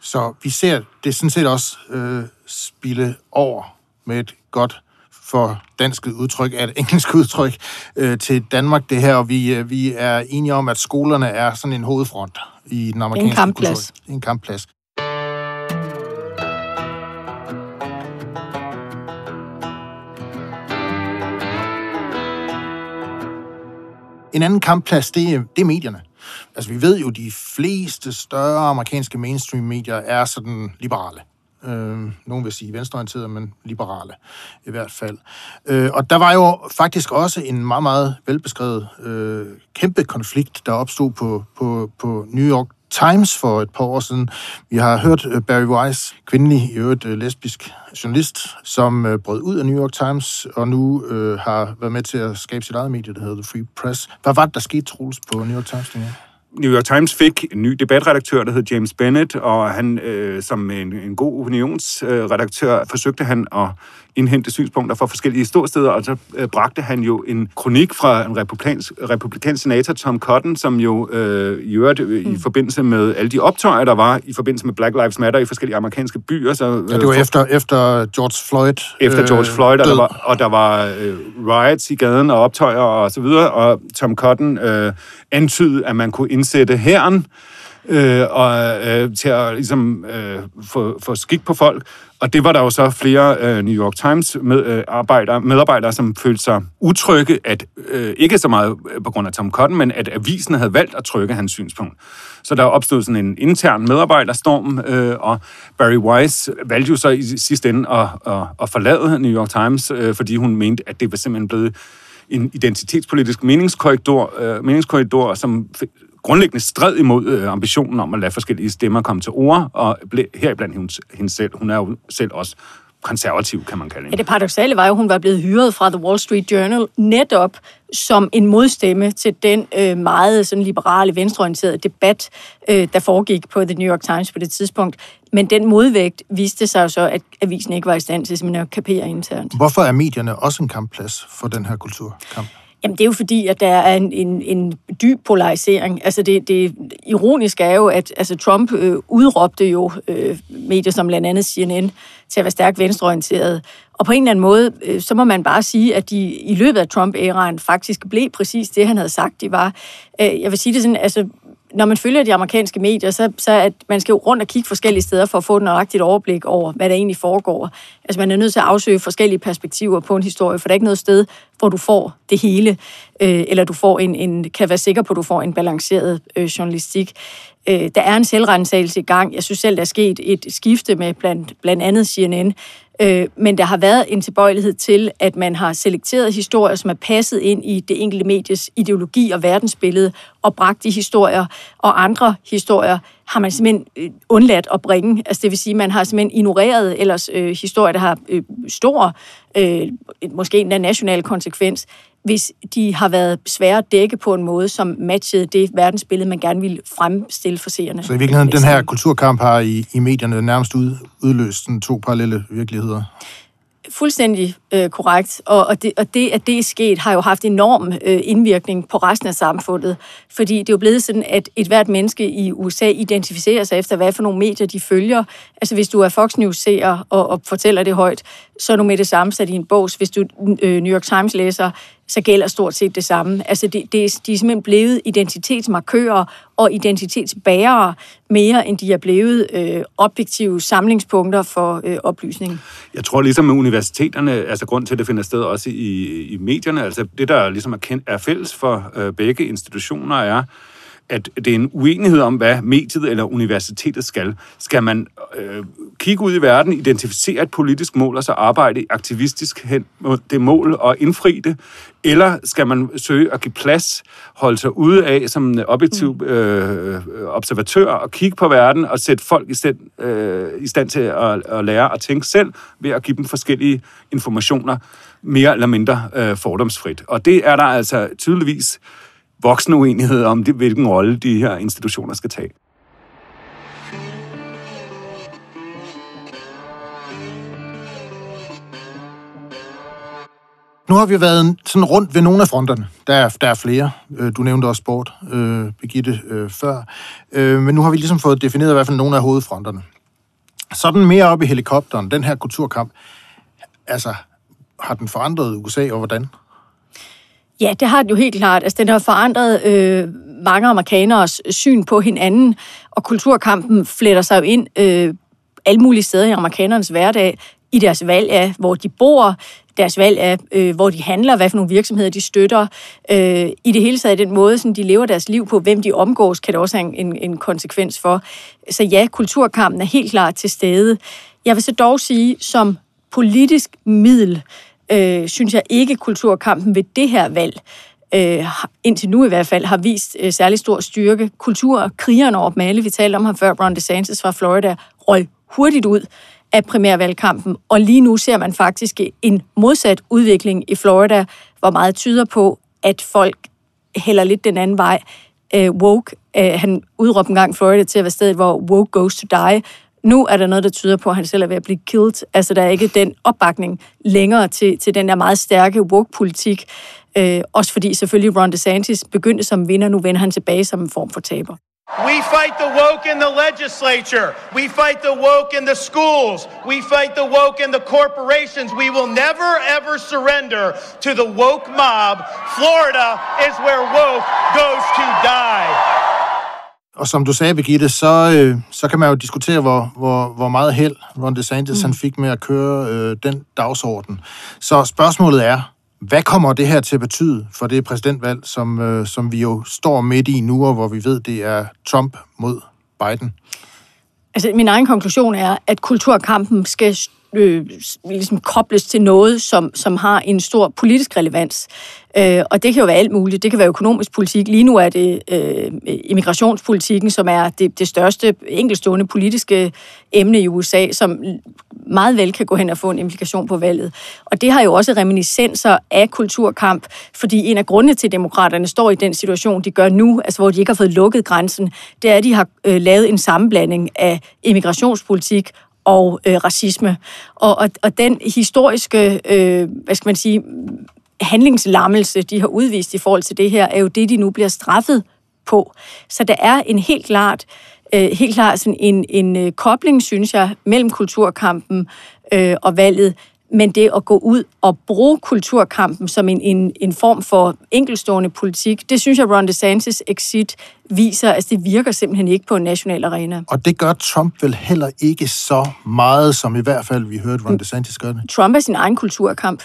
S3: Så vi ser det sådan set også øh, spille over med et godt for dansk udtryk, er et engelsk udtryk, øh, til Danmark det her, og vi, øh, vi er enige om, at skolerne er sådan en hovedfront i den amerikanske
S4: en kampplads.
S3: kultur. En kampplads. En anden kampplads, det er, det er medierne. Altså, vi ved jo, at de fleste større amerikanske mainstream-medier er sådan liberale. Øh, nogen vil sige venstreorienterede, men liberale i hvert fald. Øh, og der var jo faktisk også en meget, meget velbeskrevet øh, kæmpe konflikt, der opstod på, på, på New York Times for et par år siden. Vi har hørt øh, Barry Weiss, kvindelig, i øvrigt øh, lesbisk journalist, som øh, brød ud af New York Times, og nu øh, har været med til at skabe sit eget medie, der hedder The Free Press. Hvad var det, der skete, Troels, på New York Times? Ja?
S5: New York Times fik en ny debatredaktør, der hed James Bennett, og han, øh, som en, en god opinionsredaktør, øh, forsøgte han at indhente synspunkter fra forskellige storsteder, og så øh, bragte han jo en kronik fra en republikansk, republikansk senator, Tom Cotton, som jo øh, i øvrigt øh, mm. i forbindelse med alle de optøjer, der var i forbindelse med Black Lives Matter i forskellige amerikanske byer. Så,
S3: øh, ja, det var for, efter, efter George Floyd
S5: Efter George øh, Floyd, og der var, og der var øh, riots i gaden og optøjer og så videre, og Tom Cotton øh, antydede, at man kunne indsætte herren, øh, og øh, til at ligesom, øh, få, få skik på folk. Og det var der jo så flere øh, New York Times med, øh, arbejdere, medarbejdere, som følte sig utrygge, at øh, ikke så meget øh, på grund af Tom Cotton, men at avisen havde valgt at trykke hans synspunkt. Så der opstod sådan en intern medarbejderstorm, øh, og Barry Weiss valgte jo så i sidste ende at, at, at forlade New York Times, øh, fordi hun mente, at det var simpelthen blevet en identitetspolitisk meningskorridor, øh, meningskorridor som grundlæggende stred imod øh, ambitionen om at lade forskellige stemmer komme til ord, og heriblandt hende, hende selv. Hun er jo selv også konservativ, kan man kalde hende.
S4: Ja, det paradoxale var jo, at hun var blevet hyret fra The Wall Street Journal netop som en modstemme til den øh, meget sådan, liberale, venstreorienterede debat, øh, der foregik på The New York Times på det tidspunkt. Men den modvægt viste sig jo så, at avisen ikke var i stand til simpelthen at kapere internt.
S3: Hvorfor er medierne også en kampplads for den her kulturkamp?
S4: Jamen, det er jo fordi, at der er en, en, en dyb polarisering. Altså, det, det ironiske er jo, at altså, Trump øh, udråbte jo øh, medier som blandt andet CNN til at være stærkt venstreorienteret. Og på en eller anden måde, øh, så må man bare sige, at de i løbet af Trump-æraen faktisk blev præcis det, han havde sagt, de var. Øh, jeg vil sige det sådan, altså når man følger de amerikanske medier, så, så at man skal jo rundt og kigge forskellige steder for at få et nøjagtigt overblik over, hvad der egentlig foregår. Altså man er nødt til at afsøge forskellige perspektiver på en historie, for der er ikke noget sted, hvor du får det hele, øh, eller du får en, en, kan være sikker på, at du får en balanceret øh, journalistik. Øh, der er en selvrensagelse i gang. Jeg synes selv, der er sket et skifte med blandt, blandt andet CNN, Øh, men der har været en tilbøjelighed til, at man har selekteret historier, som er passet ind i det enkelte medies ideologi og verdensbillede, og bragt de historier og andre historier har man simpelthen øh, undladt at bringe. Altså det vil sige, at man har simpelthen ignoreret ellers øh, historier, der har øh, stor, øh, måske en national konsekvens, hvis de har været svære at dække på en måde, som matchede det verdensbillede, man gerne ville fremstille for seerne.
S3: Så i virkeligheden, den her kulturkamp har i, i medierne nærmest ud, udløst sådan to parallelle virkeligheder?
S4: fuldstændig øh, korrekt, og, og, det, og det, at det er sket, har jo haft enorm øh, indvirkning på resten af samfundet, fordi det er jo blevet sådan, at et hvert menneske i USA identificerer sig efter, hvad for nogle medier de følger. Altså hvis du er Fox News-seer og, og fortæller det højt, så er du med det samme sat i en bog. Hvis du øh, New York Times-læser, så gælder stort set det samme. Altså, det, det, de er simpelthen blevet identitetsmarkører og identitetsbærere mere, end de er blevet øh, objektive samlingspunkter for øh, oplysning.
S5: Jeg tror ligesom med universiteterne, altså grund til, at det finder sted også i, i medierne, altså det, der ligesom er, kendt, er fælles for øh, begge institutioner, er, at det er en uenighed om, hvad mediet eller universitetet skal. Skal man øh, kigge ud i verden, identificere et politisk mål og så arbejde aktivistisk hen mod det mål og indfri det? Eller skal man søge at give plads, holde sig ude af som objektiv mm. øh, observatør og kigge på verden og sætte folk i stand, øh, i stand til at, at lære at tænke selv ved at give dem forskellige informationer mere eller mindre øh, fordomsfrit. Og det er der altså tydeligvis voksende uenighed om, det, hvilken rolle de her institutioner skal tage.
S3: Nu har vi været sådan rundt ved nogle af fronterne. Der er, der er flere. Øh, du nævnte også sport, øh, Birgitte, øh, før. Øh, men nu har vi ligesom fået defineret i hvert fald nogle af hovedfronterne. Sådan mere op i helikopteren, den her kulturkamp, altså, har den forandret USA, og hvordan?
S4: Ja, det har den jo helt klart. Altså, den har forandret øh, mange amerikaners syn på hinanden, og kulturkampen fletter sig jo ind øh, alle mulige steder i amerikanernes hverdag. i deres valg af, hvor de bor, deres valg af, øh, hvor de handler, hvad for nogle virksomheder de støtter. Øh, I det hele taget den måde, som de lever deres liv på, hvem de omgås, kan det også have en, en konsekvens for. Så ja, kulturkampen er helt klart til stede. Jeg vil så dog sige, som politisk middel, øh, synes jeg ikke, kulturkampen ved det her valg øh, indtil nu i hvert fald, har vist øh, særlig stor styrke. Kulturkrigerne over dem alle, vi talte om ham før, Ron DeSantis fra Florida, røg hurtigt ud af primærvalgkampen, og lige nu ser man faktisk en modsat udvikling i Florida, hvor meget tyder på, at folk hælder lidt den anden vej. Øh, woke, øh, han udråbte engang Florida til at være stedet, hvor woke goes to die. Nu er der noget, der tyder på, at han selv er ved at blive killed. Altså, der er ikke den opbakning længere til, til den der meget stærke woke-politik. Øh, også fordi selvfølgelig Ron DeSantis begyndte som vinder, nu vender han tilbage som en form for taber.
S14: We fight the woke in the legislature. We fight the woke in the schools. We fight the woke in the corporations. We will never ever surrender to the woke mob. Florida is where woke goes to die.
S3: Og som du sagde, Birgitte, så, øh, så kan man jo diskutere, hvor, hvor, hvor meget held Ron DeSantis mm. han fik med at køre øh, den dagsorden. Så spørgsmålet er, hvad kommer det her til at betyde for det præsidentvalg, som, øh, som vi jo står midt i nu, og hvor vi ved, det er Trump mod Biden?
S4: Altså, min egen konklusion er, at kulturkampen skal øh, ligesom kobles til noget, som, som har en stor politisk relevans. Øh, og det kan jo være alt muligt. Det kan være økonomisk politik. Lige nu er det øh, immigrationspolitikken, som er det, det største enkelstående politiske emne i USA, som meget vel kan gå hen og få en implikation på valget. Og det har jo også reminiscenser af kulturkamp, fordi en af grundene til, at demokraterne står i den situation, de gør nu, altså hvor de ikke har fået lukket grænsen, det er, at de har øh, lavet en sammenblanding af immigrationspolitik og øh, racisme. Og, og, og den historiske, øh, hvad skal man sige, handlingslammelse, de har udvist i forhold til det her, er jo det, de nu bliver straffet på. Så der er en helt klart, øh, helt klart sådan en, en øh, kobling, synes jeg, mellem kulturkampen øh, og valget, men det at gå ud og bruge kulturkampen som en, en, en form for enkelstående politik, det synes jeg, Ron DeSantis exit viser, at altså det virker simpelthen ikke på en national arena.
S3: Og det gør Trump vel heller ikke så meget, som i hvert fald vi hørte Ron DeSantis gøre det.
S4: Trump er sin egen kulturkamp.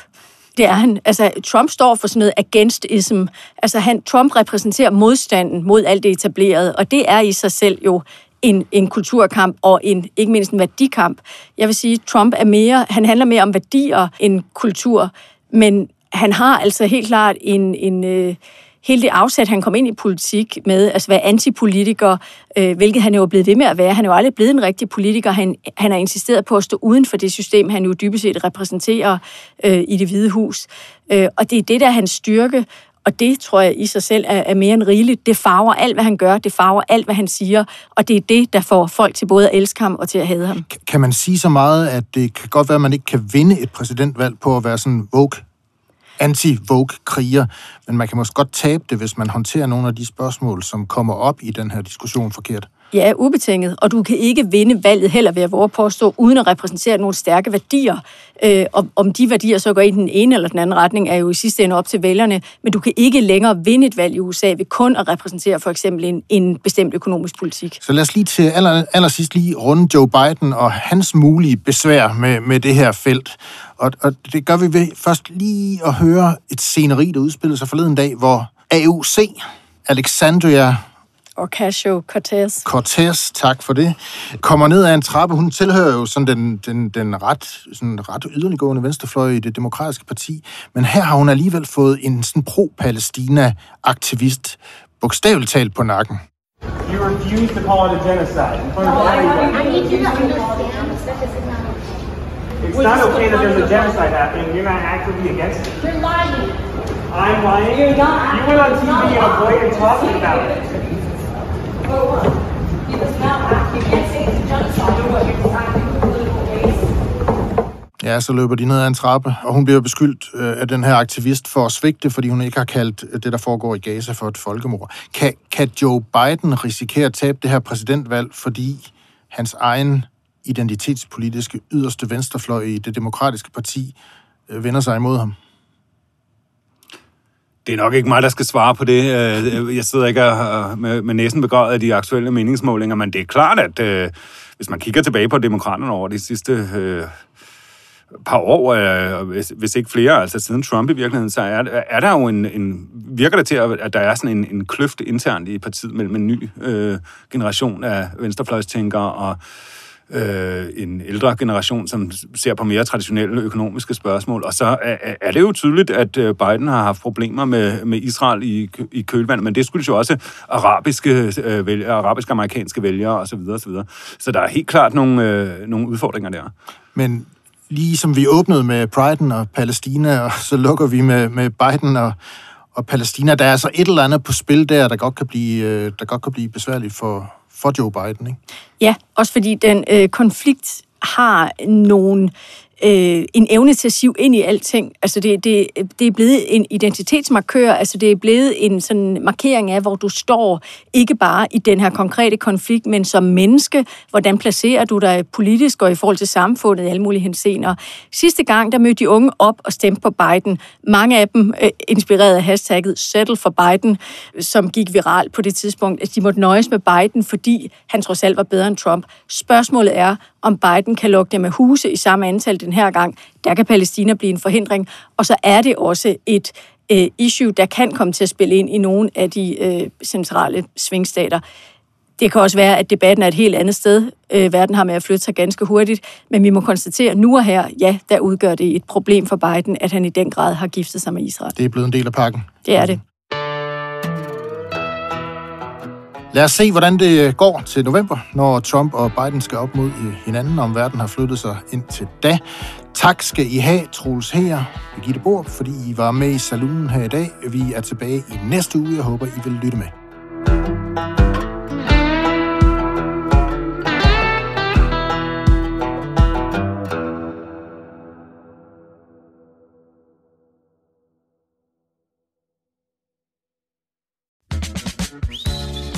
S4: Det er han. Altså, Trump står for sådan noget against-ism. Altså, han, Trump repræsenterer modstanden mod alt det etablerede, og det er i sig selv jo en, en kulturkamp og en, ikke mindst en værdikamp. Jeg vil sige, Trump er mere, han handler mere om værdier end kultur, men han har altså helt klart en, en øh, hele det afsæt, han kom ind i politik med, altså være antipolitiker, øh, hvilket han jo er blevet ved med at være. Han er jo aldrig blevet en rigtig politiker. Han, han har insisteret på at stå uden for det system, han jo dybest set repræsenterer øh, i det hvide hus. Øh, og det er det, der er hans styrke, og det tror jeg i sig selv er, er mere end rigeligt. Det farver alt, hvad han gør. Det farver alt, hvad han siger. Og det er det, der får folk til både at elske ham og til at hade ham.
S3: Kan man sige så meget, at det kan godt være, at man ikke kan vinde et præsidentvalg på at være sådan woke anti-Vogue-kriger, men man kan måske godt tabe det, hvis man håndterer nogle af de spørgsmål, som kommer op i den her diskussion forkert.
S4: Ja, ubetinget. Og du kan ikke vinde valget heller ved at våge påstå, uden at repræsentere nogle stærke værdier. Øh, om, om de værdier så går i den ene eller den anden retning, er jo i sidste ende op til vælgerne. Men du kan ikke længere vinde et valg i USA ved kun at repræsentere for eksempel en, en bestemt økonomisk politik.
S3: Så lad os lige til aller, allersidst lige runde Joe Biden og hans mulige besvær med, med det her felt. Og, og det gør vi ved først lige at høre et sceneri, der udspillede sig forleden dag, hvor AUC, Alexandria
S4: Ocasio-Cortez.
S3: Cortez, tak for det. Kommer ned ad en trappe. Hun tilhører jo sådan den, den, den ret, sådan ret yderliggående venstrefløj i det demokratiske parti. Men her har hun alligevel fået en sådan pro-Palæstina-aktivist bogstaveligt talt på nakken.
S15: You refuse to call it a genocide in front of everyone. I need you to understand It's not okay that there's a genocide happening. You're not actively against it. You're lying. I'm lying. You're not. You went on TV and avoided talking about it.
S3: Ja, så løber de ned ad en trappe, og hun bliver beskyldt øh, af den her aktivist for at svigte, fordi hun ikke har kaldt øh, det, der foregår i Gaza, for et folkemord. Kan, kan Joe Biden risikere at tabe det her præsidentvalg, fordi hans egen identitetspolitiske yderste venstrefløj i det demokratiske parti øh, vender sig imod ham?
S5: Det er nok ikke mig, der skal svare på det. Øh, jeg sidder ikke med, med næsen begravet af de aktuelle meningsmålinger, men det er klart, at øh, hvis man kigger tilbage på demokraterne over de sidste øh, par år, øh, hvis, hvis ikke flere, altså siden Trump i virkeligheden, så er, er der jo en, en virker det til, at der er sådan en, en kløft internt i partiet mellem en ny øh, generation af venstrefløjstænkere og øh, en ældre generation, som ser på mere traditionelle økonomiske spørgsmål. Og så er, er det jo tydeligt, at øh, Biden har haft problemer med, med Israel i, i kølvandet, men det skulle jo også arabiske, øh, vælgere, arabisk-amerikanske vælgere osv. Så, videre, så, videre. så der er helt klart nogle, øh, nogle udfordringer der.
S3: Men lige som vi åbnede med Biden og Palæstina, og så lukker vi med, med Biden og, og Palæstina, der er altså et eller andet på spil der, der godt kan blive, øh, der godt kan blive besværligt for, for Joe Biden, ikke?
S4: Ja, også fordi den øh, konflikt har nogle øh, en evne til at sive ind i alting. Altså det, det, det er blevet en identitetsmarkør, altså det er blevet en sådan markering af, hvor du står, ikke bare i den her konkrete konflikt, men som menneske, hvordan placerer du dig politisk og i forhold til samfundet i alle mulige henseender. Sidste gang, der mødte de unge op og stemte på Biden. Mange af dem øh, inspireret af hashtagget Settle for Biden, som gik viralt på det tidspunkt, at de måtte nøjes med Biden, fordi han trods alt var bedre end Trump. Spørgsmålet er, om Biden kan lukke dem med huse i samme antal den her gang. Der kan Palæstina blive en forhindring. Og så er det også et øh, issue, der kan komme til at spille ind i nogle af de øh, centrale svingstater. Det kan også være, at debatten er et helt andet sted. Øh, verden har med at flytte sig ganske hurtigt. Men vi må konstatere, at nu og her, ja, der udgør det et problem for Biden, at han i den grad har giftet sig med Israel.
S3: Det er blevet en del af pakken.
S4: Det er det.
S3: Lad os se, hvordan det øh, går til november, når Trump og Biden skal op mod øh, hinanden, om verden har flyttet sig ind til da. Tak skal I have, Troels Her, Birgitte Bor, fordi I var med i salonen her i dag. Vi er tilbage i næste uge. Jeg håber, I vil lytte med.